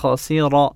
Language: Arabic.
خسر